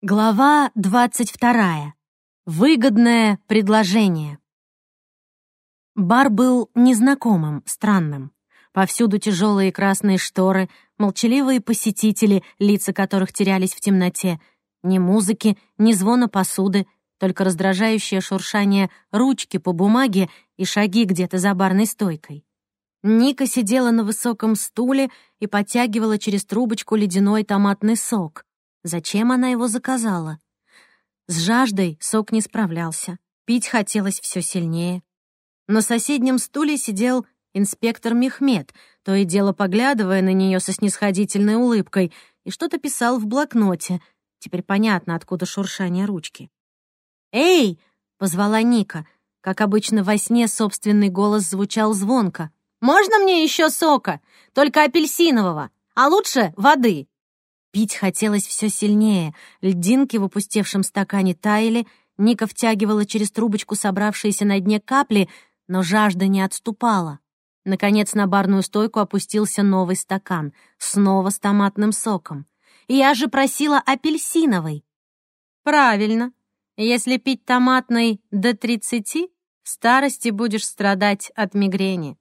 Глава двадцать вторая. Выгодное предложение. Бар был незнакомым, странным. Повсюду тяжелые красные шторы, молчаливые посетители, лица которых терялись в темноте. Ни музыки, ни звона посуды, только раздражающее шуршание ручки по бумаге и шаги где-то за барной стойкой. Ника сидела на высоком стуле и подтягивала через трубочку ледяной томатный сок. Зачем она его заказала? С жаждой сок не справлялся. Пить хотелось все сильнее. На соседнем стуле сидел инспектор Мехмед, то и дело поглядывая на нее со снисходительной улыбкой, и что-то писал в блокноте. Теперь понятно, откуда шуршание ручки. «Эй!» — позвала Ника. Как обычно во сне собственный голос звучал звонко. «Можно мне еще сока? Только апельсинового, а лучше воды!» Пить хотелось все сильнее. Льдинки в опустевшем стакане таяли, Ника втягивала через трубочку собравшиеся на дне капли, но жажда не отступала. Наконец на барную стойку опустился новый стакан, снова с томатным соком. «Я же просила апельсиновый!» «Правильно. Если пить томатный до тридцати, в старости будешь страдать от мигрени».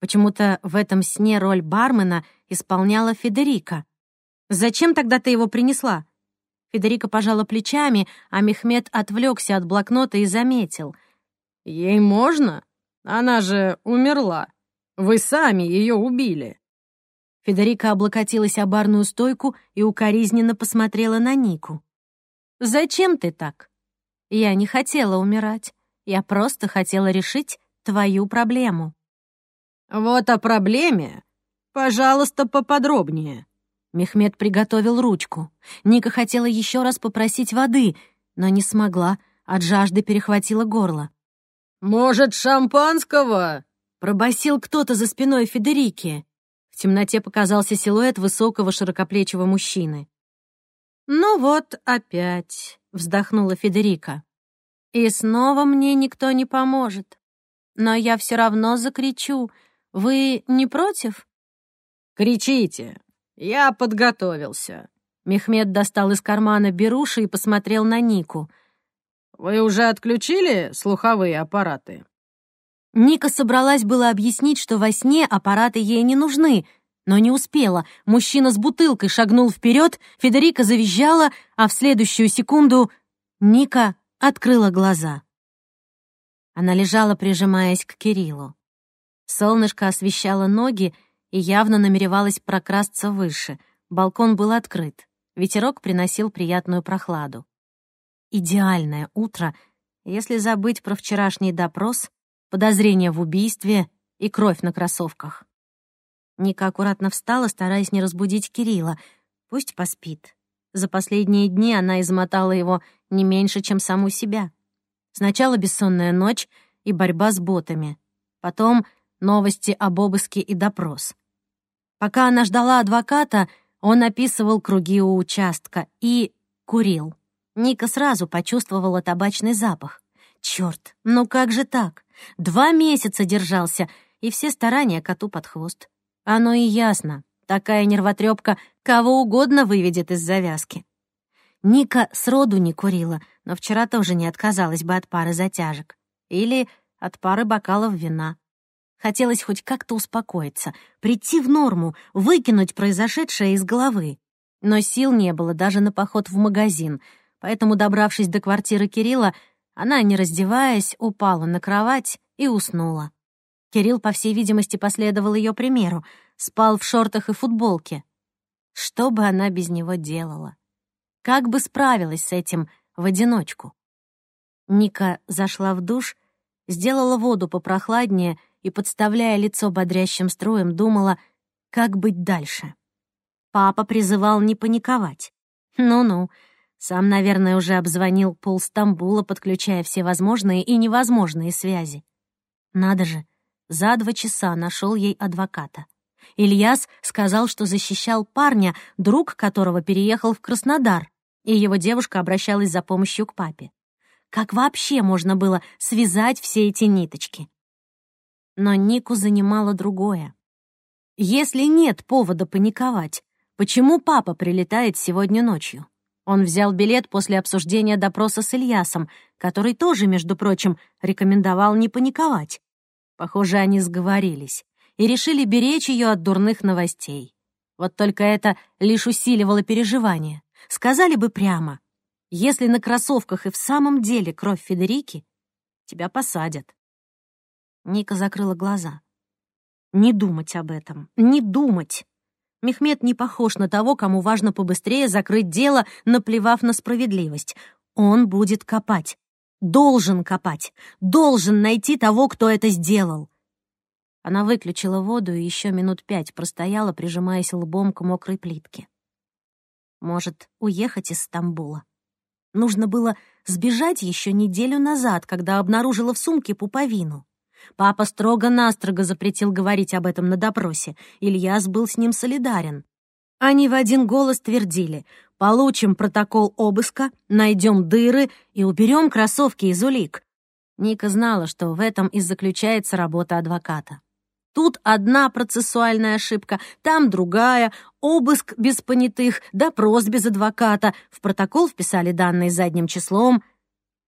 Почему-то в этом сне роль бармена исполняла Федерика — Зачем тогда ты его принесла?» Федерика пожала плечами, а Мехмед отвлекся от блокнота и заметил. «Ей можно? Она же умерла. Вы сами ее убили». Федерика облокотилась о барную стойку и укоризненно посмотрела на Нику. «Зачем ты так?» «Я не хотела умирать. Я просто хотела решить твою проблему». «Вот о проблеме, пожалуйста, поподробнее», Мехмед приготовил ручку. Ника хотела еще раз попросить воды, но не смогла, от жажды перехватила горло. «Может, шампанского?» — пробасил кто-то за спиной Федерики. В темноте показался силуэт высокого широкоплечего мужчины. «Ну вот опять», — вздохнула Федерика. «И снова мне никто не поможет. Но я все равно закричу. Вы не против?» «Кричите, «Я подготовился». Мехмед достал из кармана беруши и посмотрел на Нику. «Вы уже отключили слуховые аппараты?» Ника собралась было объяснить, что во сне аппараты ей не нужны, но не успела. Мужчина с бутылкой шагнул вперед, Федерика завизжала, а в следующую секунду Ника открыла глаза. Она лежала, прижимаясь к Кириллу. Солнышко освещало ноги, и явно намеревалась прокрасться выше. Балкон был открыт. Ветерок приносил приятную прохладу. Идеальное утро, если забыть про вчерашний допрос, подозрение в убийстве и кровь на кроссовках. Ника аккуратно встала, стараясь не разбудить Кирилла. Пусть поспит. За последние дни она измотала его не меньше, чем саму себя. Сначала бессонная ночь и борьба с ботами. Потом новости об обыске и допрос. Пока она ждала адвоката, он описывал круги у участка и курил. Ника сразу почувствовала табачный запах. Черт, ну как же так? Два месяца держался, и все старания коту под хвост. Оно и ясно. Такая нервотрепка кого угодно выведет из завязки. Ника сроду не курила, но вчера тоже не отказалась бы от пары затяжек. Или от пары бокалов вина. Хотелось хоть как-то успокоиться, прийти в норму, выкинуть произошедшее из головы. Но сил не было даже на поход в магазин, поэтому, добравшись до квартиры Кирилла, она, не раздеваясь, упала на кровать и уснула. Кирилл, по всей видимости, последовал ее примеру, спал в шортах и футболке. Что бы она без него делала? Как бы справилась с этим в одиночку? Ника зашла в душ, сделала воду попрохладнее и, подставляя лицо бодрящим строем, думала, как быть дальше. Папа призывал не паниковать. Ну-ну, сам, наверное, уже обзвонил пол Стамбула, подключая все возможные и невозможные связи. Надо же, за два часа нашел ей адвоката. Ильяс сказал, что защищал парня, друг которого переехал в Краснодар, и его девушка обращалась за помощью к папе. Как вообще можно было связать все эти ниточки? Но Нику занимало другое. Если нет повода паниковать, почему папа прилетает сегодня ночью? Он взял билет после обсуждения допроса с Ильясом, который тоже, между прочим, рекомендовал не паниковать. Похоже, они сговорились и решили беречь ее от дурных новостей. Вот только это лишь усиливало переживания. Сказали бы прямо, если на кроссовках и в самом деле кровь Федерики, тебя посадят. Ника закрыла глаза. Не думать об этом, не думать. Мехмед не похож на того, кому важно побыстрее закрыть дело, наплевав на справедливость. Он будет копать. Должен копать. Должен найти того, кто это сделал. Она выключила воду и еще минут пять простояла, прижимаясь лбом к мокрой плитке. Может, уехать из Стамбула? Нужно было сбежать еще неделю назад, когда обнаружила в сумке пуповину. Папа строго-настрого запретил говорить об этом на допросе. Ильяс был с ним солидарен. Они в один голос твердили «Получим протокол обыска, найдем дыры и уберем кроссовки из улик». Ника знала, что в этом и заключается работа адвоката. Тут одна процессуальная ошибка, там другая, обыск без понятых, допрос без адвоката, в протокол вписали данные задним числом.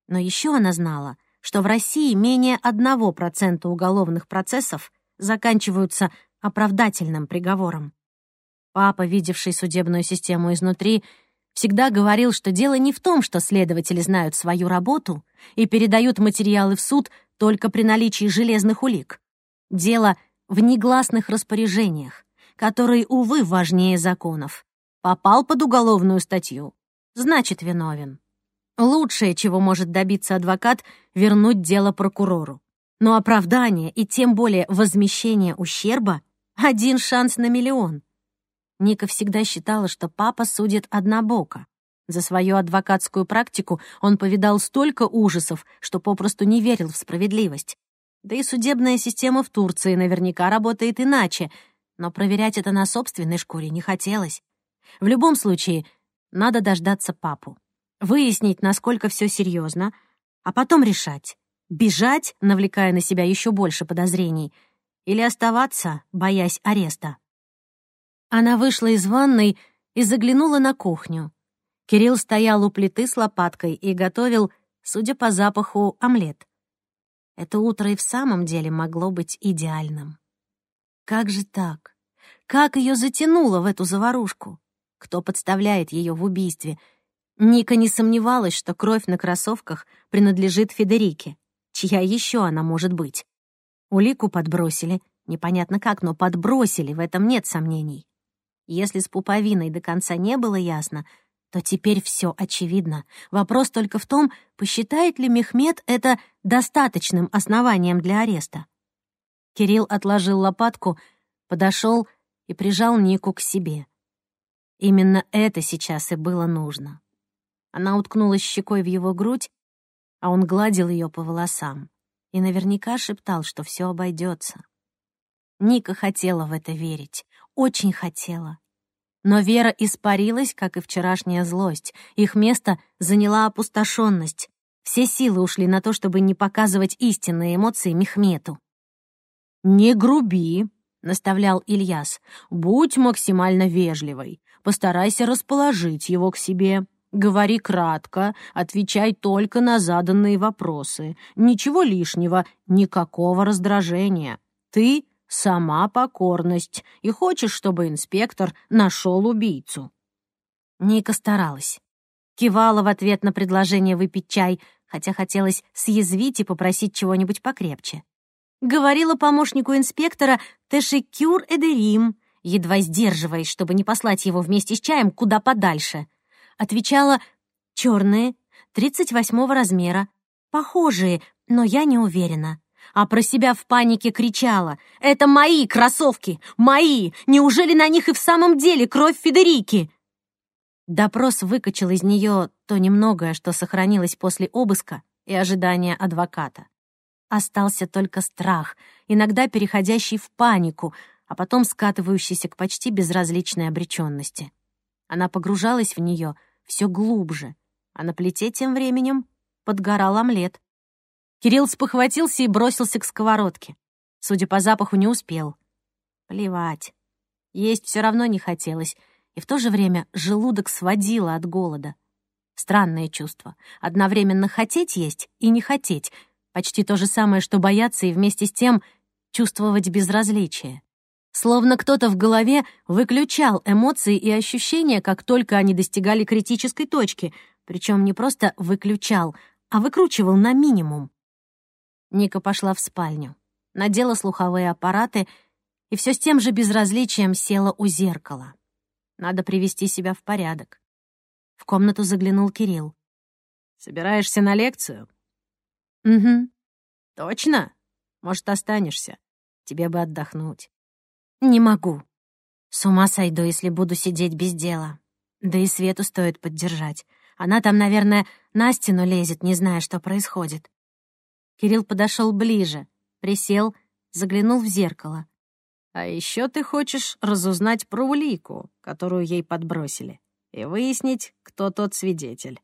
Но еще она знала, что в России менее 1% уголовных процессов заканчиваются оправдательным приговором. Папа, видевший судебную систему изнутри, всегда говорил, что дело не в том, что следователи знают свою работу и передают материалы в суд только при наличии железных улик. Дело — в негласных распоряжениях, которые, увы, важнее законов. Попал под уголовную статью, значит, виновен. Лучшее, чего может добиться адвокат, вернуть дело прокурору. Но оправдание и тем более возмещение ущерба — один шанс на миллион. Ника всегда считала, что папа судит однобоко. За свою адвокатскую практику он повидал столько ужасов, что попросту не верил в справедливость. Да и судебная система в Турции наверняка работает иначе, но проверять это на собственной шкуре не хотелось. В любом случае, надо дождаться папу, выяснить, насколько все серьезно, а потом решать, бежать, навлекая на себя еще больше подозрений, или оставаться, боясь ареста. Она вышла из ванной и заглянула на кухню. Кирилл стоял у плиты с лопаткой и готовил, судя по запаху, омлет. Это утро и в самом деле могло быть идеальным. Как же так? Как ее затянуло в эту заварушку? Кто подставляет ее в убийстве? Ника не сомневалась, что кровь на кроссовках принадлежит Федерике. Чья еще она может быть? Улику подбросили. Непонятно как, но подбросили, в этом нет сомнений. Если с пуповиной до конца не было ясно, то теперь все очевидно. Вопрос только в том, посчитает ли Мехмед это достаточным основанием для ареста. Кирилл отложил лопатку, подошел и прижал Нику к себе. Именно это сейчас и было нужно. Она уткнулась щекой в его грудь, а он гладил ее по волосам и наверняка шептал, что все обойдется. Ника хотела в это верить, очень хотела. Но Вера испарилась, как и вчерашняя злость. Их место заняла опустошенность. Все силы ушли на то, чтобы не показывать истинные эмоции Мехмету. «Не груби», — наставлял Ильяс. «Будь максимально вежливой. Постарайся расположить его к себе. Говори кратко, отвечай только на заданные вопросы. Ничего лишнего, никакого раздражения. Ты сама покорность и хочешь, чтобы инспектор нашел убийцу». Ника старалась. Кивала в ответ на предложение выпить чай, хотя хотелось съязвить и попросить чего-нибудь покрепче. Говорила помощнику инспектора «Тешекюр Эдерим», едва сдерживаясь, чтобы не послать его вместе с чаем куда подальше. Отвечала «Черные, 38 размера, похожие, но я не уверена» а про себя в панике кричала. «Это мои кроссовки! Мои! Неужели на них и в самом деле кровь Федерики?» Допрос выкачал из нее то немногое, что сохранилось после обыска и ожидания адвоката. Остался только страх, иногда переходящий в панику, а потом скатывающийся к почти безразличной обреченности. Она погружалась в нее все глубже, а на плите тем временем подгорал омлет. Кирилл спохватился и бросился к сковородке. Судя по запаху, не успел. Плевать. Есть все равно не хотелось, и в то же время желудок сводило от голода. Странное чувство. Одновременно хотеть есть и не хотеть. Почти то же самое, что бояться и вместе с тем чувствовать безразличие. Словно кто-то в голове выключал эмоции и ощущения, как только они достигали критической точки, причем не просто выключал, а выкручивал на минимум. Ника пошла в спальню, надела слуховые аппараты и все с тем же безразличием села у зеркала. Надо привести себя в порядок. В комнату заглянул Кирилл. «Собираешься на лекцию?» «Угу». «Точно? Может, останешься? Тебе бы отдохнуть». «Не могу. С ума сойду, если буду сидеть без дела. Да и Свету стоит поддержать. Она там, наверное, на стену лезет, не зная, что происходит». Кирилл подошел ближе, присел, заглянул в зеркало. «А еще ты хочешь разузнать про улику, которую ей подбросили и выяснить, кто тот свидетель.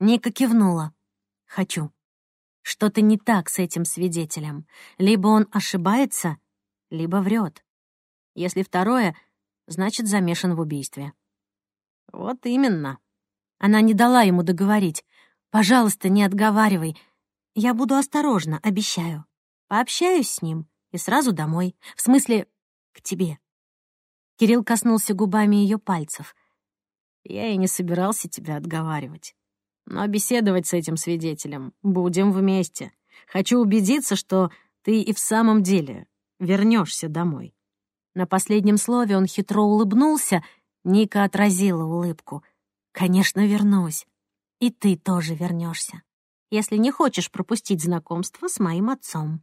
Ника кивнула. «Хочу. Что-то не так с этим свидетелем. Либо он ошибается, либо врет. Если второе, значит, замешан в убийстве». «Вот именно». Она не дала ему договорить. «Пожалуйста, не отговаривай. Я буду осторожна, обещаю. Пообщаюсь с ним и сразу домой. В смысле, к тебе». Кирилл коснулся губами ее пальцев. Я и не собирался тебя отговаривать. Но беседовать с этим свидетелем будем вместе. Хочу убедиться, что ты и в самом деле вернешься домой». На последнем слове он хитро улыбнулся, Ника отразила улыбку. «Конечно, вернусь. И ты тоже вернешься, если не хочешь пропустить знакомство с моим отцом».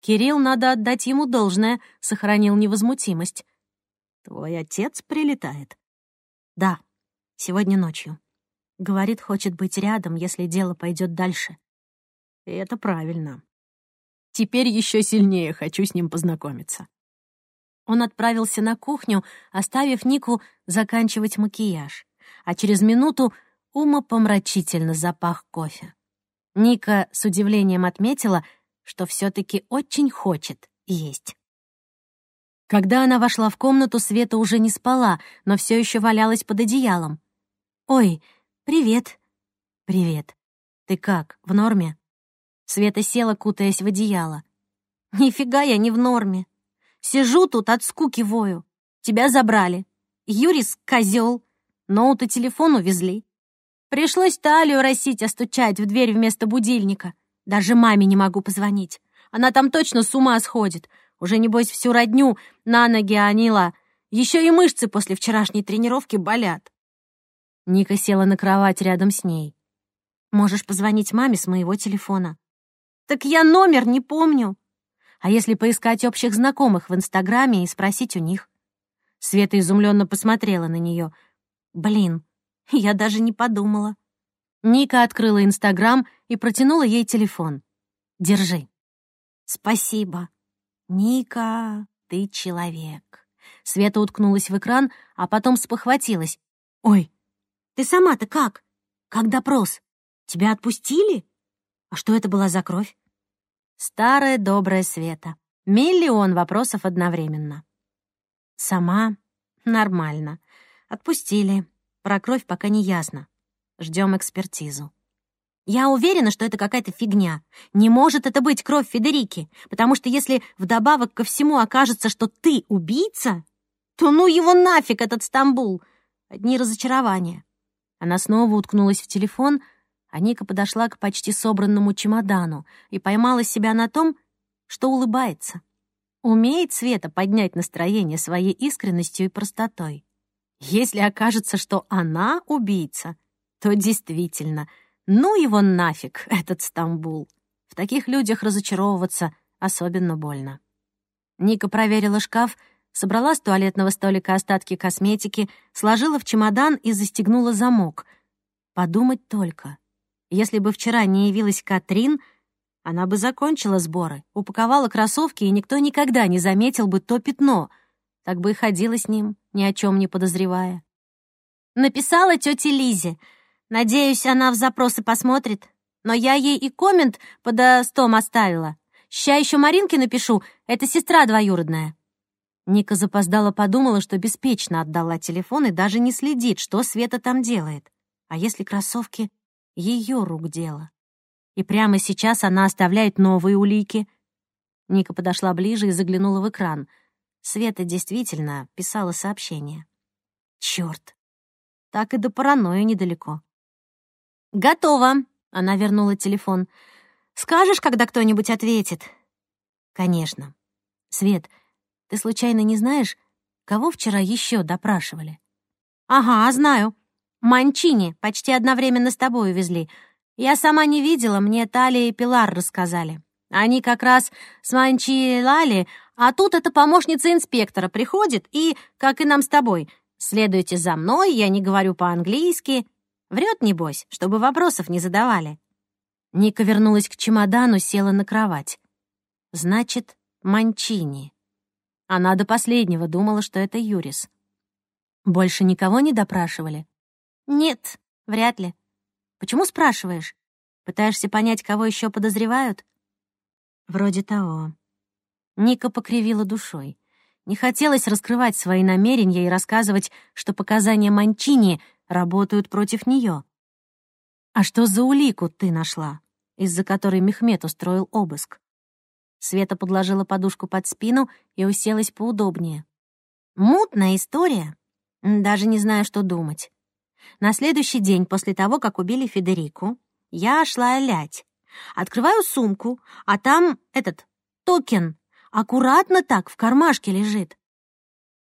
Кирилл, надо отдать ему должное, сохранил невозмутимость. «Твой отец прилетает?» Да, сегодня ночью. Говорит, хочет быть рядом, если дело пойдет дальше. И это правильно. Теперь еще сильнее хочу с ним познакомиться. Он отправился на кухню, оставив Нику заканчивать макияж, а через минуту ума помрачительно запах кофе. Ника с удивлением отметила, что все таки очень хочет есть. Когда она вошла в комнату, Света уже не спала, но все еще валялась под одеялом. «Ой, привет». «Привет. Ты как, в норме?» Света села, кутаясь в одеяло. «Нифига я не в норме. Сижу тут от скуки вою. Тебя забрали. Юрис — козел. Ноут и телефон увезли. Пришлось Талию росить, остучать в дверь вместо будильника. Даже маме не могу позвонить. Она там точно с ума сходит. Уже, небось, всю родню на ноги анила. Еще и мышцы после вчерашней тренировки болят. Ника села на кровать рядом с ней. «Можешь позвонить маме с моего телефона». «Так я номер не помню». «А если поискать общих знакомых в Инстаграме и спросить у них?» Света изумленно посмотрела на нее. «Блин, я даже не подумала». Ника открыла Инстаграм и протянула ей телефон. «Держи». «Спасибо», «Ника, ты человек». Света уткнулась в экран, а потом спохватилась. «Ой, ты сама-то как? Как допрос? Тебя отпустили? А что это была за кровь?» Старая добрая Света. Миллион вопросов одновременно. «Сама? Нормально. Отпустили. Про кровь пока не ясно. Ждем экспертизу». Я уверена, что это какая-то фигня. Не может это быть кровь Федерики, потому что если вдобавок ко всему окажется, что ты убийца, то ну его нафиг, этот Стамбул. Одни разочарования. Она снова уткнулась в телефон, а Ника подошла к почти собранному чемодану и поймала себя на том, что улыбается. Умеет Света поднять настроение своей искренностью и простотой. Если окажется, что она убийца, то действительно — ну его нафиг, этот Стамбул. В таких людях разочаровываться особенно больно. Ника проверила шкаф, собрала с туалетного столика остатки косметики, сложила в чемодан и застегнула замок. Подумать только. Если бы вчера не явилась Катрин, она бы закончила сборы, упаковала кроссовки, и никто никогда не заметил бы то пятно. Так бы и ходила с ним, ни о чем не подозревая. Написала тете Лизе — Надеюсь, она в запросы посмотрит. Но я ей и коммент под стом оставила. Ща еще Маринке напишу, это сестра двоюродная». Ника запоздала подумала, что беспечно отдала телефон и даже не следит, что Света там делает. А если кроссовки — ее рук дело? И прямо сейчас она оставляет новые улики. Ника подошла ближе и заглянула в экран. Света действительно писала сообщение. Черт, так и до паранойи недалеко. «Готово!» — она вернула телефон. «Скажешь, когда кто-нибудь ответит?» «Конечно. Свет, ты случайно не знаешь, кого вчера еще допрашивали?» «Ага, знаю. Манчини почти одновременно с тобой увезли. Я сама не видела, мне Талия и Пилар рассказали. Они как раз с Манчи Лали, а тут эта помощница инспектора приходит и, как и нам с тобой, следуйте за мной, я не говорю по-английски. Врет, небось, чтобы вопросов не задавали». Ника вернулась к чемодану, села на кровать. «Значит, Манчини». Она до последнего думала, что это Юрис. Больше никого не допрашивали? Нет, вряд ли. Почему спрашиваешь? Пытаешься понять, кого еще подозревают? Вроде того. Ника покривила душой. Не хотелось раскрывать свои намерения и рассказывать, что показания Манчини работают против нее. А что за улику ты нашла, из-за которой Мехмед устроил обыск? Света подложила подушку под спину и уселась поудобнее. Мутная история. Даже не знаю, что думать. На следующий день после того, как убили Федерику, я шла гулять. Открываю сумку, а там этот токен аккуратно так в кармашке лежит.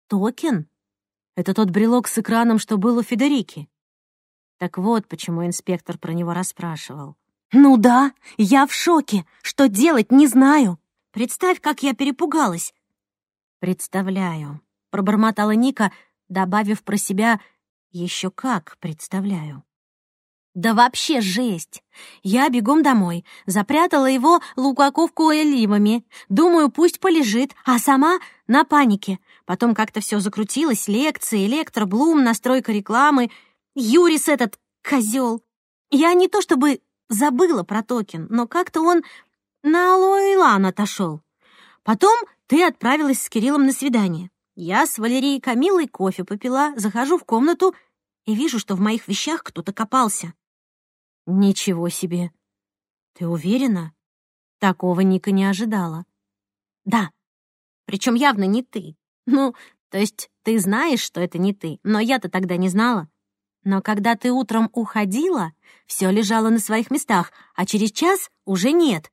Токен? Это тот брелок с экраном, что был у Федерики. Так вот, почему инспектор про него расспрашивал. «Ну да, я в шоке. Что делать, не знаю. Представь, как я перепугалась». «Представляю», — пробормотала Ника, добавив про себя «еще как представляю». Да вообще жесть! Я бегом домой, запрятала его лукаковку оливами. Думаю, пусть полежит, а сама на панике. Потом как-то все закрутилось, лекции, электроблум, настройка рекламы. Юрис этот козел. Я не то чтобы забыла про токен, но как-то он на Алойлан отошел. Потом ты отправилась с Кириллом на свидание. Я с Валерией Камилой кофе попила, захожу в комнату и вижу, что в моих вещах кто-то копался. Ничего себе. Ты уверена? Такого Ника не ожидала. Да. Причем явно не ты. Ну, то есть ты знаешь, что это не ты, но я-то тогда не знала. Но когда ты утром уходила, все лежало на своих местах, а через час уже нет.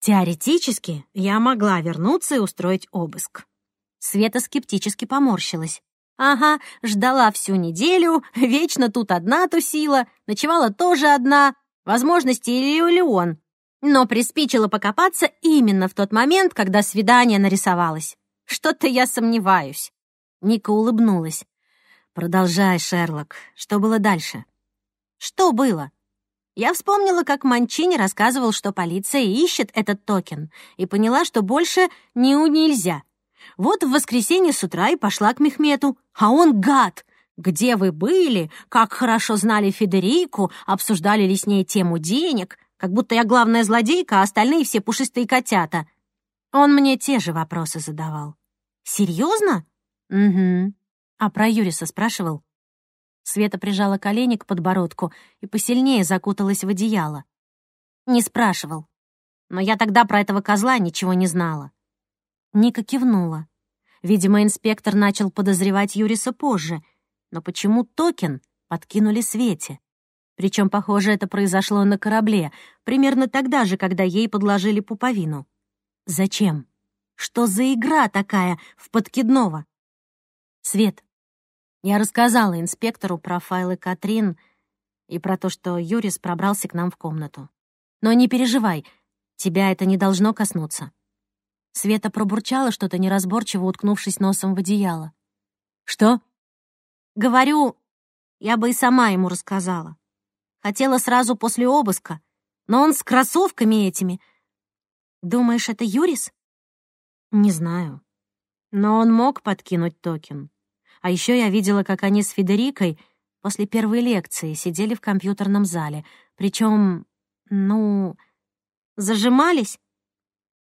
Теоретически я могла вернуться и устроить обыск. Света скептически поморщилась. Ага, ждала всю неделю, вечно тут одна тусила, ночевала тоже одна, возможности или он. Но приспичило покопаться именно в тот момент, когда свидание нарисовалось. Что-то я сомневаюсь. Ника улыбнулась. «Продолжай, Шерлок. Что было дальше?» «Что было?» Я вспомнила, как Манчини рассказывал, что полиция ищет этот токен, и поняла, что больше не нельзя. Вот в воскресенье с утра и пошла к Мехмету, а он гад. Где вы были? Как хорошо знали Федерику, обсуждали ли с ней тему денег, как будто я главная злодейка, а остальные все пушистые котята. Он мне те же вопросы задавал. Серьезно? Угу. А про Юриса спрашивал? Света прижала колени к подбородку и посильнее закуталась в одеяло. Не спрашивал. Но я тогда про этого козла ничего не знала. Ника кивнула. Видимо, инспектор начал подозревать Юриса позже. Но почему токен подкинули Свете? Причем, похоже, это произошло на корабле, примерно тогда же, когда ей подложили пуповину. Зачем? Что за игра такая в подкидного? Свет, я рассказала инспектору про файлы Катрин и про то, что Юрис пробрался к нам в комнату. Но не переживай, тебя это не должно коснуться. Света пробурчала что-то неразборчиво, уткнувшись носом в одеяло. «Что?» «Говорю, я бы и сама ему рассказала. Хотела сразу после обыска, но он с кроссовками этими. Думаешь, это Юрис?» «Не знаю. Но он мог подкинуть токен. А еще я видела, как они с Федерикой после первой лекции сидели в компьютерном зале. Причем, ну, зажимались?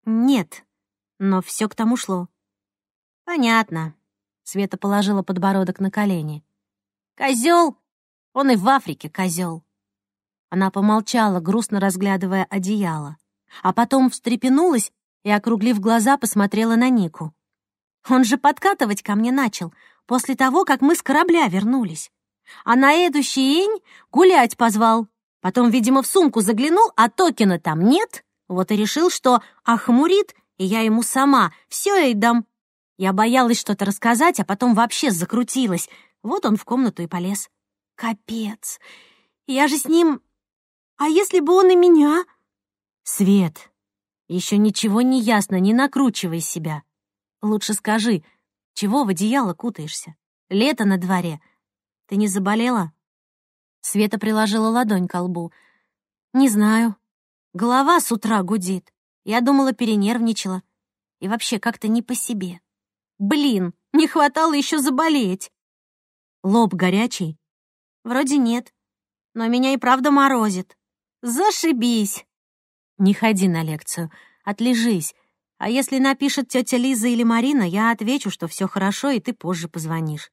Нет, но все к тому шло. «Понятно», — Света положила подбородок на колени. Козел! Он и в Африке козел. Она помолчала, грустно разглядывая одеяло, а потом встрепенулась и, округлив глаза, посмотрела на Нику. Он же подкатывать ко мне начал после того, как мы с корабля вернулись. А на следующий день гулять позвал. Потом, видимо, в сумку заглянул, а токена там нет. Вот и решил, что охмурит, и я ему сама все ей дам. Я боялась что-то рассказать, а потом вообще закрутилась. Вот он в комнату и полез. Капец. Я же с ним... А если бы он и меня? Свет, еще ничего не ясно, не накручивай себя. Лучше скажи, чего в одеяло кутаешься? Лето на дворе. Ты не заболела? Света приложила ладонь к лбу. Не знаю. Голова с утра гудит. Я думала, перенервничала. И вообще как-то не по себе. Блин, не хватало еще заболеть. Лоб горячий? Вроде нет. Но меня и правда морозит. Зашибись. Не ходи на лекцию, отлежись. А если напишет тетя Лиза или Марина, я отвечу, что все хорошо, и ты позже позвонишь.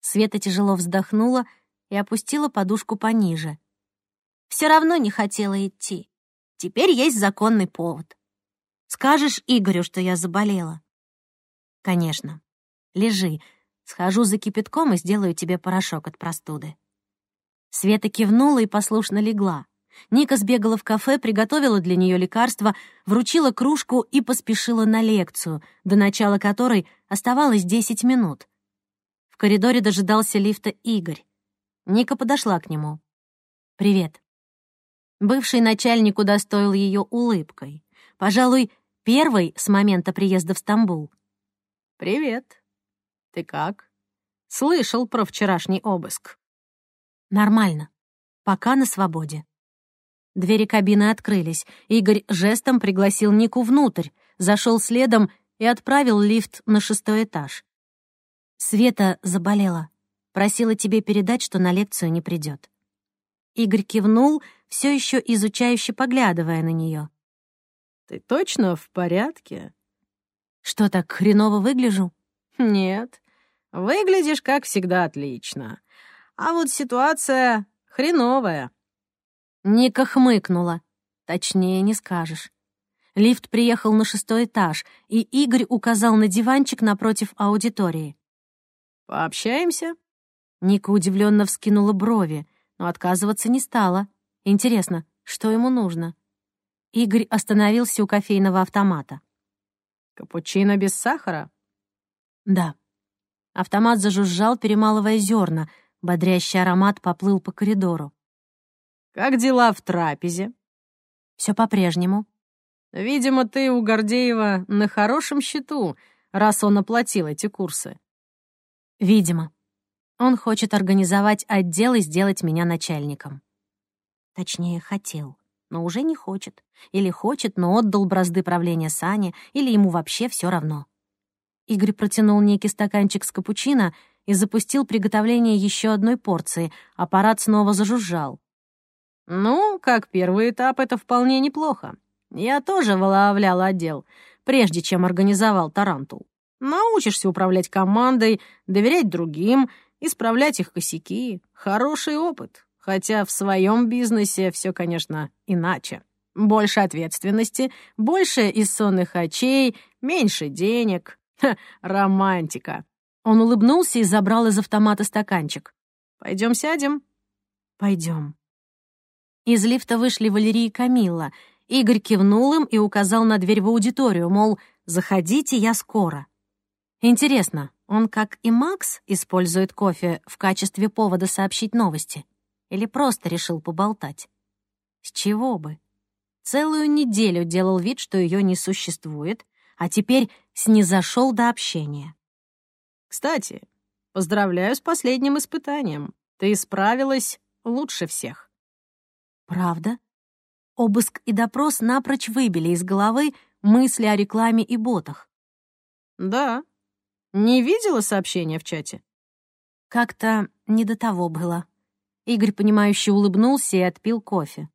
Света тяжело вздохнула и опустила подушку пониже. Все равно не хотела идти. Теперь есть законный повод. Скажешь Игорю, что я заболела? Конечно. Лежи. Схожу за кипятком и сделаю тебе порошок от простуды. Света кивнула и послушно легла. Ника сбегала в кафе, приготовила для нее лекарство, вручила кружку и поспешила на лекцию, до начала которой оставалось 10 минут. В коридоре дожидался лифта Игорь. Ника подошла к нему. «Привет». Бывший начальник удостоил ее улыбкой. Пожалуй, первой с момента приезда в Стамбул. «Привет. Ты как? Слышал про вчерашний обыск». «Нормально. Пока на свободе». Двери кабины открылись. Игорь жестом пригласил Нику внутрь, зашел следом и отправил лифт на шестой этаж. «Света заболела. Просила тебе передать, что на лекцию не придет. Игорь кивнул, все еще изучающе поглядывая на нее. «Ты точно в порядке?» «Что, так хреново выгляжу?» «Нет, выглядишь, как всегда, отлично. А вот ситуация хреновая». Ника хмыкнула. Точнее, не скажешь. Лифт приехал на шестой этаж, и Игорь указал на диванчик напротив аудитории. «Пообщаемся?» Ника удивленно вскинула брови, но отказываться не стала. Интересно, что ему нужно? Игорь остановился у кофейного автомата. «Капучино без сахара?» «Да». Автомат зажужжал, перемалывая зерна. Бодрящий аромат поплыл по коридору. Как дела в трапезе? Все по-прежнему. Видимо, ты у Гордеева на хорошем счету, раз он оплатил эти курсы. Видимо. Он хочет организовать отдел и сделать меня начальником. Точнее, хотел, но уже не хочет. Или хочет, но отдал бразды правления Сане, или ему вообще все равно. Игорь протянул некий стаканчик с капучино и запустил приготовление еще одной порции. Аппарат снова зажужжал. Ну, как первый этап, это вполне неплохо. Я тоже возглавлял отдел, прежде чем организовал Тарантул. Научишься управлять командой, доверять другим, исправлять их косяки. Хороший опыт. Хотя в своем бизнесе все, конечно, иначе. Больше ответственности, больше бессонных ночей, меньше денег. Ха, романтика. Он улыбнулся и забрал из автомата стаканчик. Пойдем сядем? Пойдем. Из лифта вышли Валерий и Камилла. Игорь кивнул им и указал на дверь в аудиторию, мол, «Заходите, я скоро». Интересно, он, как и Макс, использует кофе в качестве повода сообщить новости? Или просто решил поболтать? С чего бы? Целую неделю делал вид, что ее не существует, а теперь снизошел до общения. «Кстати, поздравляю с последним испытанием. Ты справилась лучше всех». Правда? Обыск и допрос напрочь выбили из головы мысли о рекламе и ботах. Да. Не видела сообщения в чате? Как-то не до того было. Игорь, понимающе улыбнулся и отпил кофе.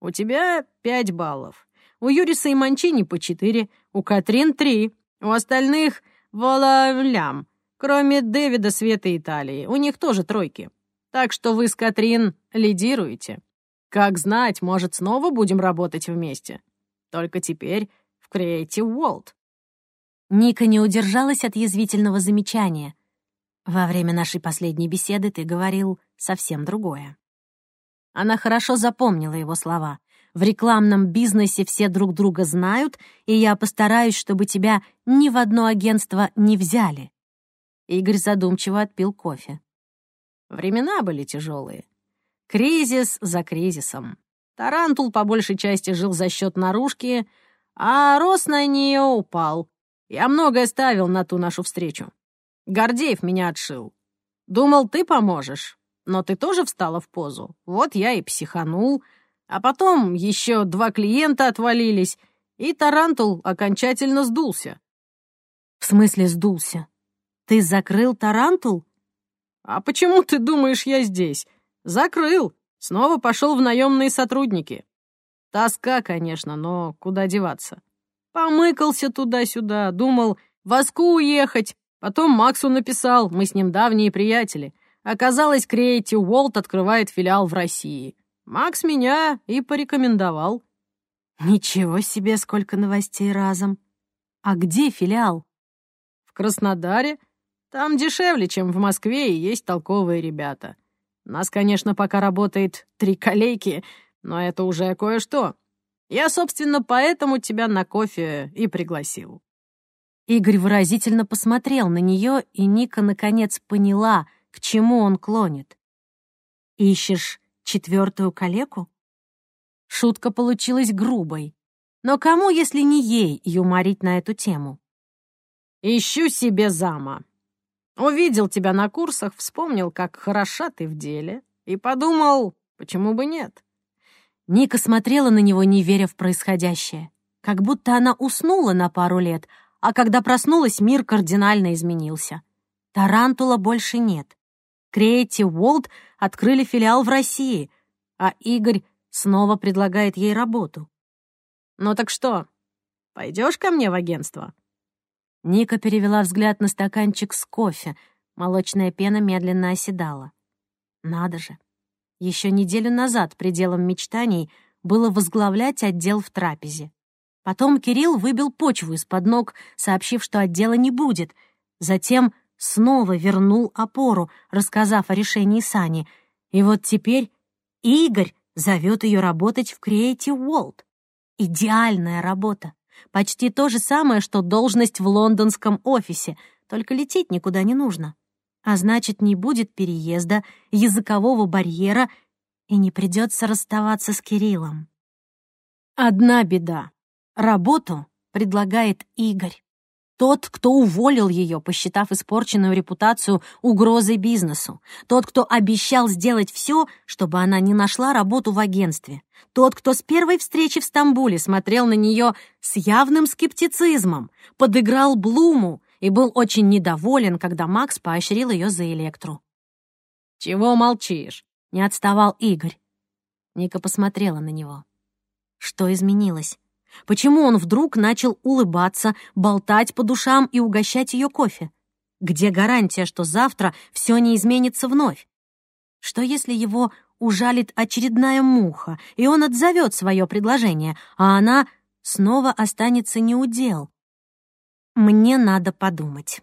У тебя пять баллов. У Юриса и Манчини по четыре, у Катрин три, у остальных — волавлям, кроме Дэвида, Света и Италии. У них тоже тройки. Так что вы с Катрин лидируете. Как знать, может, снова будем работать вместе. Только теперь в Creative World. Ника не удержалась от язвительного замечания. Во время нашей последней беседы ты говорил совсем другое. Она хорошо запомнила его слова. В рекламном бизнесе все друг друга знают, и я постараюсь, чтобы тебя ни в одно агентство не взяли. Игорь задумчиво отпил кофе. Времена были тяжелые. Кризис за кризисом. Тарантул по большей части жил за счет наружки, а рост на нее упал. Я многое ставил на ту нашу встречу. Гордеев меня отшил. Думал, ты поможешь, но ты тоже встала в позу. Вот я и психанул. А потом еще два клиента отвалились, и Тарантул окончательно сдулся. В смысле сдулся? Ты закрыл Тарантул? А почему ты думаешь, я здесь? Закрыл. Снова пошел в наемные сотрудники. Тоска, конечно, но куда деваться? Помыкался туда-сюда, думал, в Москву уехать. Потом Максу написал, мы с ним давние приятели. Оказалось, Creative World открывает филиал в России. Макс меня и порекомендовал. Ничего себе, сколько новостей разом. А где филиал? В Краснодаре. Там дешевле, чем в Москве, и есть толковые ребята. Нас, конечно, пока работает три колейки, но это уже кое-что. Я, собственно, поэтому тебя на кофе и пригласил». Игорь выразительно посмотрел на нее, и Ника наконец поняла, к чему он клонит. «Ищешь четвертую калеку?» Шутка получилась грубой. Но кому, если не ей, юморить на эту тему? «Ищу себе зама», Увидел тебя на курсах, вспомнил, как хороша ты в деле, и подумал, почему бы нет. Ника смотрела на него, не веря в происходящее. Как будто она уснула на пару лет, а когда проснулась, мир кардинально изменился. Тарантула больше нет. Creative World открыли филиал в России, а Игорь снова предлагает ей работу. «Ну так что, пойдешь ко мне в агентство?» Ника перевела взгляд на стаканчик с кофе. Молочная пена медленно оседала. Надо же. Еще неделю назад пределом мечтаний было возглавлять отдел в трапезе. Потом Кирилл выбил почву из-под ног, сообщив, что отдела не будет. Затем снова вернул опору, рассказав о решении Сани. И вот теперь Игорь зовет ее работать в Creative World. Идеальная работа. Почти то же самое, что должность в лондонском офисе, только лететь никуда не нужно. А значит, не будет переезда, языкового барьера и не придется расставаться с Кириллом. Одна беда. Работу предлагает Игорь. Тот, кто уволил ее, посчитав испорченную репутацию угрозой бизнесу. Тот, кто обещал сделать все, чтобы она не нашла работу в агентстве. Тот, кто с первой встречи в Стамбуле смотрел на нее с явным скептицизмом, подыграл Блуму и был очень недоволен, когда Макс поощрил ее за электру. «Чего молчишь?» — не отставал Игорь. Ника посмотрела на него. Что изменилось? Почему он вдруг начал улыбаться, болтать по душам и угощать ее кофе? Где гарантия, что завтра все не изменится вновь? Что если его ужалит очередная муха, и он отзовет свое предложение, а она снова останется неудел? Мне надо подумать.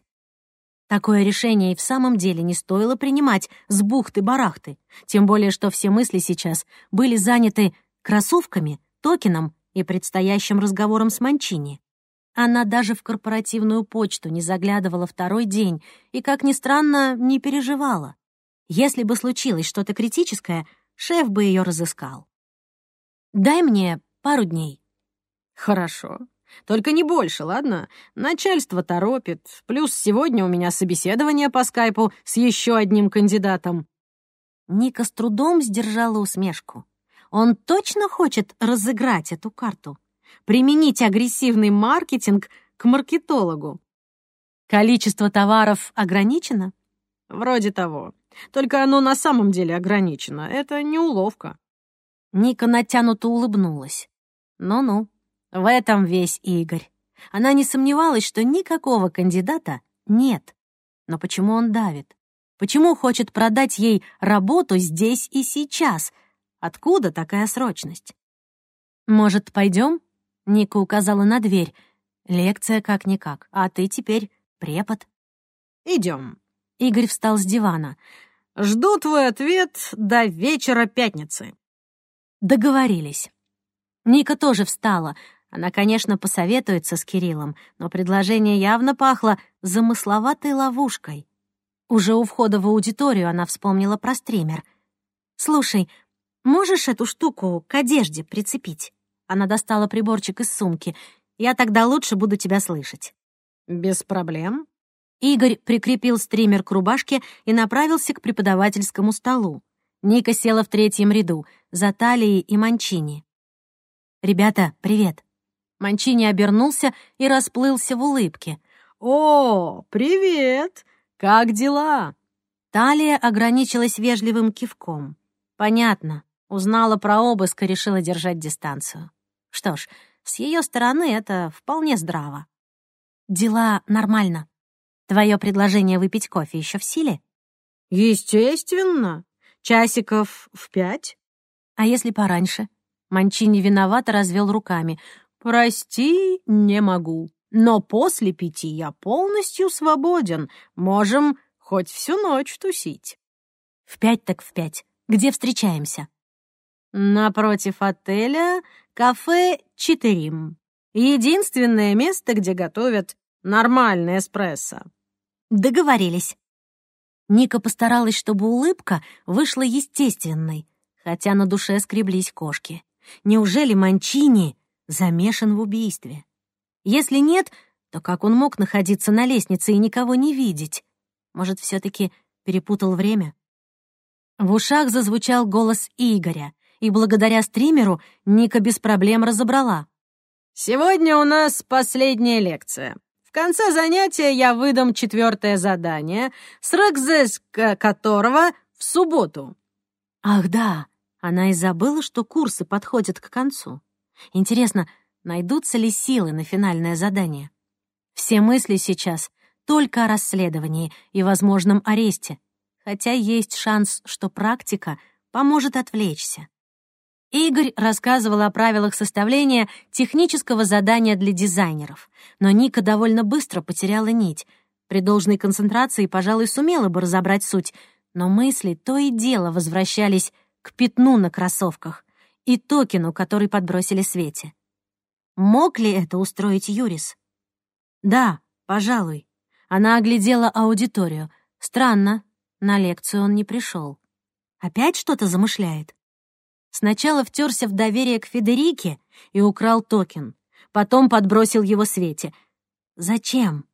Такое решение и в самом деле не стоило принимать с бухты-барахты, тем более что все мысли сейчас были заняты кроссовками, токеном и предстоящим разговором с Манчини. Она даже в корпоративную почту не заглядывала второй день и, как ни странно, не переживала. Если бы случилось что-то критическое, шеф бы ее разыскал. «Дай мне пару дней». «Хорошо. Только не больше, ладно? Начальство торопит. Плюс сегодня у меня собеседование по скайпу с еще одним кандидатом». Ника с трудом сдержала усмешку. Он точно хочет разыграть эту карту? Применить агрессивный маркетинг к маркетологу? Количество товаров ограничено? Вроде того. Только оно на самом деле ограничено. Это не уловка. Ника натянуто улыбнулась. Ну-ну, в этом весь Игорь. Она не сомневалась, что никакого кандидата нет. Но почему он давит? Почему хочет продать ей работу здесь и сейчас? Откуда такая срочность? «Может, пойдем?» — Ника указала на дверь. «Лекция как-никак, а ты теперь препод». Идем. Игорь встал с дивана. «Жду твой ответ до вечера пятницы». Договорились. Ника тоже встала. Она, конечно, посоветуется с Кириллом, но предложение явно пахло замысловатой ловушкой. Уже у входа в аудиторию она вспомнила про стример. «Слушай, можешь эту штуку к одежде прицепить?» Она достала приборчик из сумки. «Я тогда лучше буду тебя слышать». «Без проблем». Игорь прикрепил стример к рубашке и направился к преподавательскому столу. Ника села в третьем ряду, за талией и Манчини. «Ребята, привет!» Манчини обернулся и расплылся в улыбке. «О, привет! Как дела?» Талия ограничилась вежливым кивком. «Понятно. Узнала про обыск и решила держать дистанцию. Что ж, с ее стороны это вполне здраво. Дела нормально. Твое предложение выпить кофе еще в силе? Естественно. Часиков в пять. А если пораньше? Манчини виновато развел руками. Прости, не могу. Но после пяти я полностью свободен. Можем хоть всю ночь тусить. В пять так в пять. Где встречаемся? Напротив отеля кафе «Четырим». Единственное место, где готовят нормальный эспрессо. Договорились. Ника постаралась, чтобы улыбка вышла естественной, хотя на душе скреблись кошки. Неужели Манчини замешан в убийстве? Если нет, то как он мог находиться на лестнице и никого не видеть? Может, все таки перепутал время? В ушах зазвучал голос Игоря, и благодаря стримеру Ника без проблем разобрала. «Сегодня у нас последняя лекция. В конце занятия я выдам четвертое задание, срок ЗЭСК которого в субботу». Ах да, она и забыла, что курсы подходят к концу. Интересно, найдутся ли силы на финальное задание? Все мысли сейчас только о расследовании и возможном аресте, хотя есть шанс, что практика поможет отвлечься. Игорь рассказывал о правилах составления технического задания для дизайнеров, но Ника довольно быстро потеряла нить. При должной концентрации, пожалуй, сумела бы разобрать суть, но мысли то и дело возвращались к пятну на кроссовках и токену, который подбросили Свете. Мог ли это устроить Юрис? Да, пожалуй. Она оглядела аудиторию. Странно, на лекцию он не пришел. Опять что-то замышляет? Сначала втерся в доверие к Федерике и украл токен. Потом подбросил его Свете. Зачем?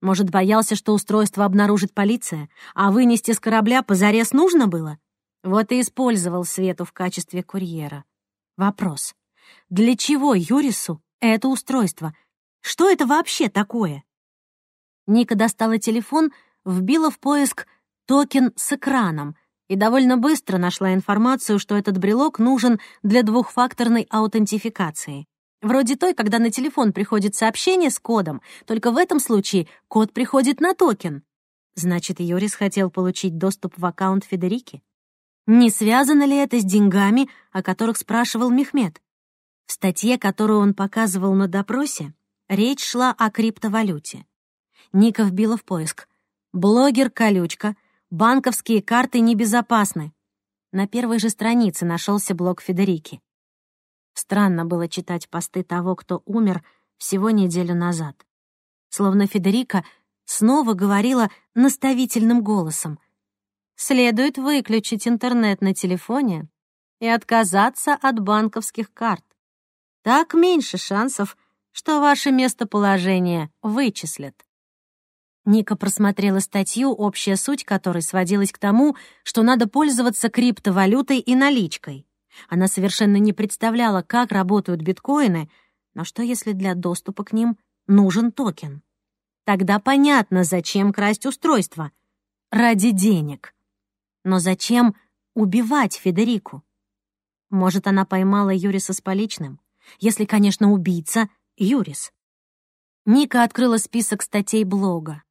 Может, боялся, что устройство обнаружит полиция, а вынести с корабля позарез нужно было? Вот и использовал Свету в качестве курьера. Вопрос. Для чего Юрису это устройство? Что это вообще такое? Ника достала телефон, вбила в поиск токен с экраном — и довольно быстро нашла информацию, что этот брелок нужен для двухфакторной аутентификации. Вроде той, когда на телефон приходит сообщение с кодом, только в этом случае код приходит на токен. Значит, Юрис хотел получить доступ в аккаунт Федерики? Не связано ли это с деньгами, о которых спрашивал Мехмед? В статье, которую он показывал на допросе, речь шла о криптовалюте. Ника вбила в поиск. Блогер-колючка — Банковские карты небезопасны. На первой же странице нашелся блог Федерики. Странно было читать посты того, кто умер всего неделю назад. Словно Федерика снова говорила наставительным голосом. «Следует выключить интернет на телефоне и отказаться от банковских карт. Так меньше шансов, что ваше местоположение вычислят. Ника просмотрела статью, общая суть которой сводилась к тому, что надо пользоваться криптовалютой и наличкой. Она совершенно не представляла, как работают биткоины, но что если для доступа к ним нужен токен? Тогда понятно, зачем красть устройство. Ради денег. Но зачем убивать Федерику? Может, она поймала Юриса с поличным? Если, конечно, убийца — Юрис. Ника открыла список статей блога.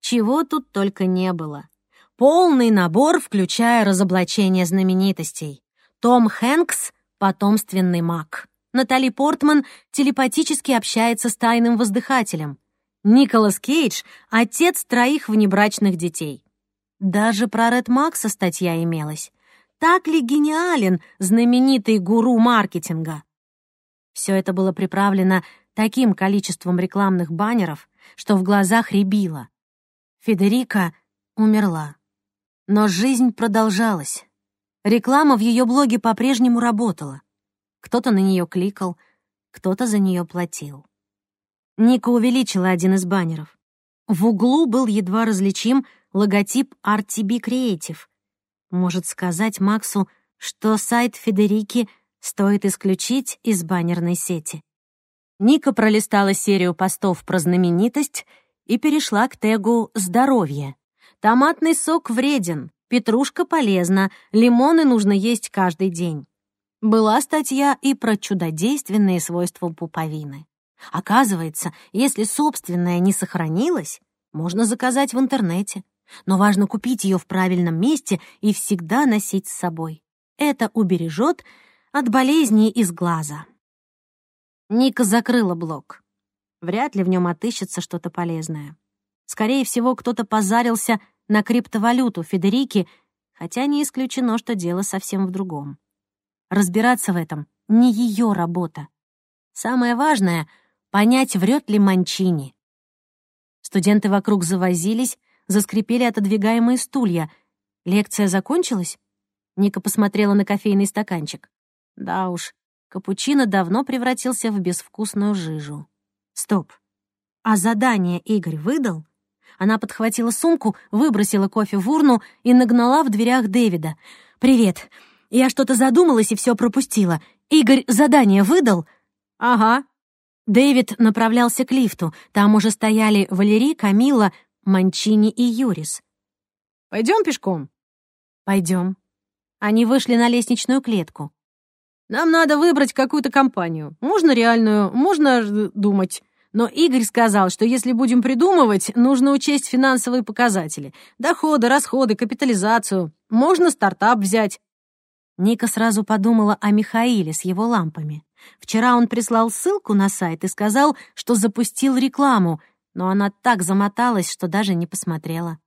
Чего тут только не было. Полный набор, включая разоблачение знаменитостей. Том Хэнкс — потомственный маг. Натали Портман телепатически общается с тайным воздыхателем. Николас Кейдж — отец троих внебрачных детей. Даже про Ред Макса статья имелась. Так ли гениален знаменитый гуру маркетинга? Все это было приправлено таким количеством рекламных баннеров, что в глазах рябило. Федерика умерла. Но жизнь продолжалась. Реклама в ее блоге по-прежнему работала. Кто-то на нее кликал, кто-то за нее платил. Ника увеличила один из баннеров. В углу был едва различим логотип RTB Creative. Может сказать Максу, что сайт Федерики стоит исключить из баннерной сети. Ника пролистала серию постов про знаменитость и перешла к тегу «Здоровье». Томатный сок вреден, петрушка полезна, лимоны нужно есть каждый день. Была статья и про чудодейственные свойства пуповины. Оказывается, если собственная не сохранилась, можно заказать в интернете. Но важно купить ее в правильном месте и всегда носить с собой. Это убережет от болезней из глаза. Ника закрыла блог. Вряд ли в нем отыщется что-то полезное. Скорее всего, кто-то позарился на криптовалюту Федерики, хотя не исключено, что дело совсем в другом. Разбираться в этом — не ее работа. Самое важное — понять, врет ли Манчини. Студенты вокруг завозились, заскрипели отодвигаемые стулья. Лекция закончилась? Ника посмотрела на кофейный стаканчик. Да уж, Капучино давно превратился в безвкусную жижу. Стоп. А задание Игорь выдал? Она подхватила сумку, выбросила кофе в урну и нагнала в дверях Дэвида. «Привет. Я что-то задумалась и все пропустила. Игорь задание выдал?» «Ага». Дэвид направлялся к лифту. Там уже стояли Валерий, Камила, Манчини и Юрис. Пойдем пешком?» «Пойдем». Они вышли на лестничную клетку. Нам надо выбрать какую-то компанию. Можно реальную, можно думать. Но Игорь сказал, что если будем придумывать, нужно учесть финансовые показатели. Доходы, расходы, капитализацию. Можно стартап взять. Ника сразу подумала о Михаиле с его лампами. Вчера он прислал ссылку на сайт и сказал, что запустил рекламу, но она так замоталась, что даже не посмотрела.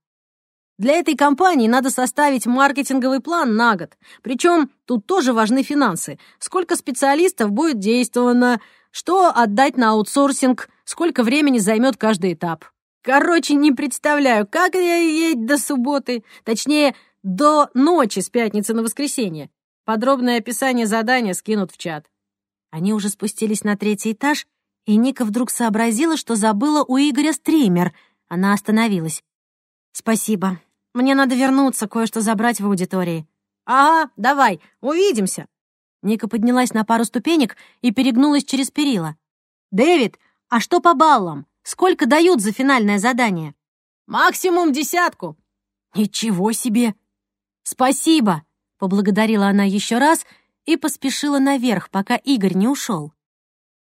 Для этой компании надо составить маркетинговый план на год. Причем тут тоже важны финансы. Сколько специалистов будет действовано, что отдать на аутсорсинг, сколько времени займет каждый этап. Короче, не представляю, как я едь до субботы, точнее, до ночи с пятницы на воскресенье. Подробное описание задания скинут в чат. Они уже спустились на третий этаж, и Ника вдруг сообразила, что забыла у Игоря стример. Она остановилась. «Спасибо. Мне надо вернуться, кое-что забрать в аудитории». «Ага, давай, увидимся». Ника поднялась на пару ступенек и перегнулась через перила. «Дэвид, а что по баллам? Сколько дают за финальное задание?» «Максимум десятку». «Ничего себе!» «Спасибо!» — поблагодарила она еще раз и поспешила наверх, пока Игорь не ушел.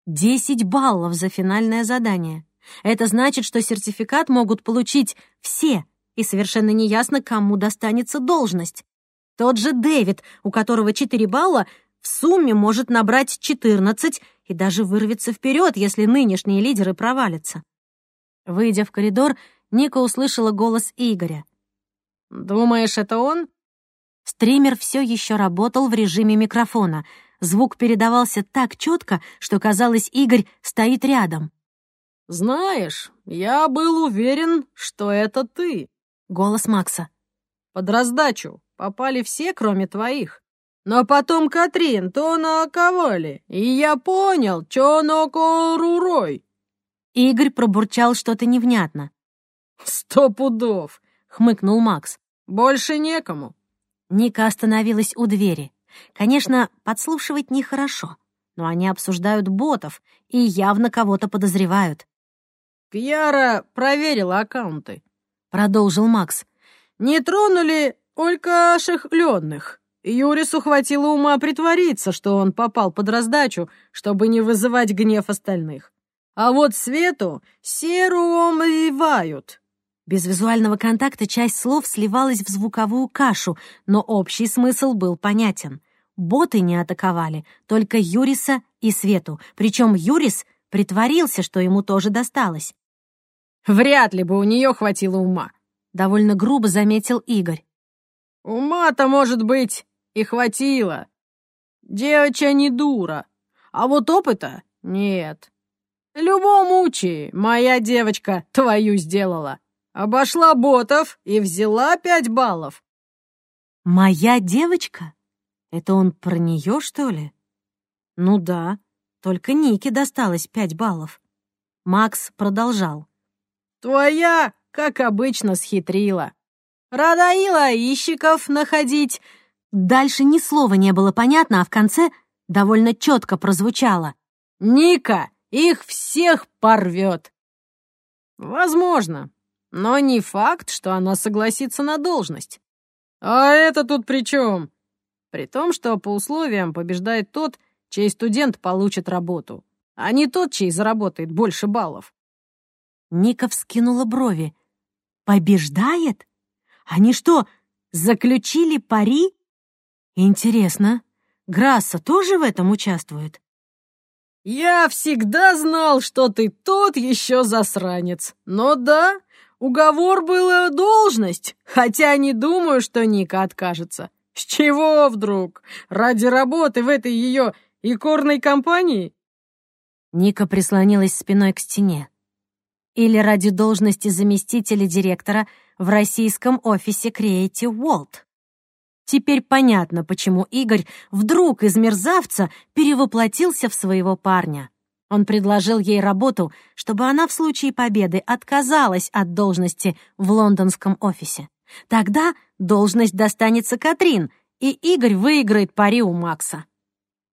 «Десять баллов за финальное задание. Это значит, что сертификат могут получить все, и совершенно неясно, кому достанется должность. Тот же Дэвид, у которого 4 балла, в сумме может набрать 14 и даже вырвется вперед, если нынешние лидеры провалятся. Выйдя в коридор, Ника услышала голос Игоря. «Думаешь, это он?» Стример все еще работал в режиме микрофона. Звук передавался так четко, что казалось, Игорь стоит рядом. «Знаешь, я был уверен, что это ты». Голос Макса. «Под раздачу попали все, кроме твоих. Но потом Катрин то наковали, и я понял, чё накорурой». Игорь пробурчал что-то невнятно. «Сто пудов!» — хмыкнул Макс. «Больше некому». Ника остановилась у двери. Конечно, подслушивать нехорошо, но они обсуждают ботов и явно кого-то подозревают. «Кьяра проверила аккаунты», — продолжил Макс. «Не тронули только шехленных. Юрису хватило ума притвориться, что он попал под раздачу, чтобы не вызывать гнев остальных. А вот Свету серу омывают. Без визуального контакта часть слов сливалась в звуковую кашу, но общий смысл был понятен. Боты не атаковали, только Юриса и Свету, причем Юрис притворился, что ему тоже досталось. «Вряд ли бы у нее хватило ума», — довольно грубо заметил Игорь. «Ума-то, может быть, и хватило. Девочка не дура, а вот опыта нет. Любом учи, моя девочка твою сделала». Обошла ботов и взяла пять баллов. Моя девочка? Это он про нее, что ли? Ну да, только Нике досталось пять баллов. Макс продолжал. Твоя, как обычно, схитрила. Радаила ищиков находить. Дальше ни слова не было понятно, а в конце довольно четко прозвучало. Ника их всех порвет. Возможно, но не факт, что она согласится на должность. А это тут при чем? При том, что по условиям побеждает тот, чей студент получит работу, а не тот, чей заработает больше баллов. Ника вскинула брови. «Побеждает? Они что, заключили пари? Интересно, Грасса тоже в этом участвует?» «Я всегда знал, что ты тот еще засранец. Но да, Уговор была должность, хотя не думаю, что Ника откажется. С чего вдруг? Ради работы в этой ее икорной компании? Ника прислонилась спиной к стене. Или ради должности заместителя директора в российском офисе Creative World. Теперь понятно, почему Игорь вдруг из мерзавца перевоплотился в своего парня. Он предложил ей работу, чтобы она в случае победы отказалась от должности в лондонском офисе. Тогда должность достанется Катрин, и Игорь выиграет пари у Макса.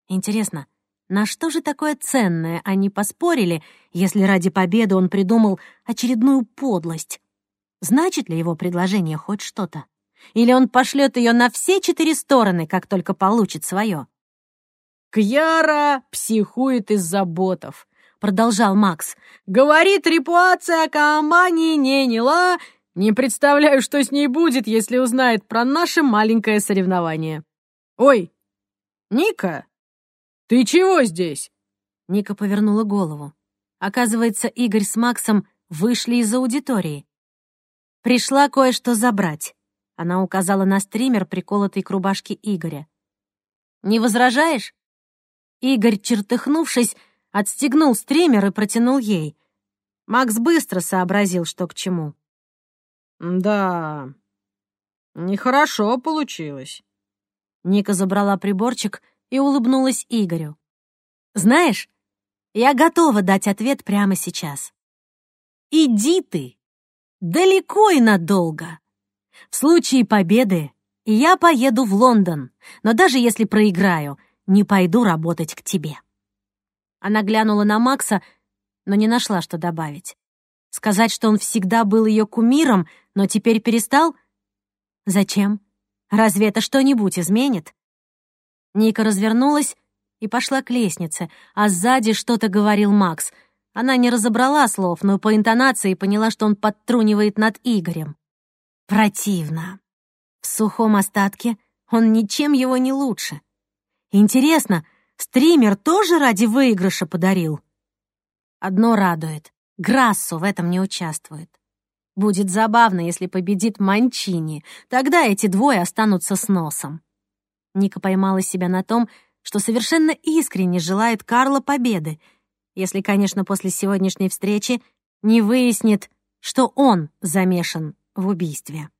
Интересно, на что же такое ценное они поспорили, если ради победы он придумал очередную подлость? Значит ли его предложение хоть что-то? Или он пошлет ее на все четыре стороны, как только получит свое? «Кьяра психует из-за ботов», — продолжал Макс. «Говорит, репутация компании не нела. Не представляю, что с ней будет, если узнает про наше маленькое соревнование. Ой, Ника, ты чего здесь?» Ника повернула голову. Оказывается, Игорь с Максом вышли из аудитории. «Пришла кое-что забрать», — она указала на стример, приколотый к рубашке Игоря. «Не возражаешь?» Игорь, чертыхнувшись, отстегнул стример и протянул ей. Макс быстро сообразил, что к чему. «Да, нехорошо получилось». Ника забрала приборчик и улыбнулась Игорю. «Знаешь, я готова дать ответ прямо сейчас. Иди ты! Далеко и надолго. В случае победы я поеду в Лондон, но даже если проиграю, не пойду работать к тебе». Она глянула на Макса, но не нашла, что добавить. Сказать, что он всегда был ее кумиром, но теперь перестал? Зачем? Разве это что-нибудь изменит? Ника развернулась и пошла к лестнице, а сзади что-то говорил Макс. Она не разобрала слов, но по интонации поняла, что он подтрунивает над Игорем. Противно. В сухом остатке он ничем его не лучше. Интересно, стример тоже ради выигрыша подарил? Одно радует. Грассу в этом не участвует. Будет забавно, если победит Манчини. Тогда эти двое останутся с носом. Ника поймала себя на том, что совершенно искренне желает Карла победы, если, конечно, после сегодняшней встречи не выяснит, что он замешан в убийстве.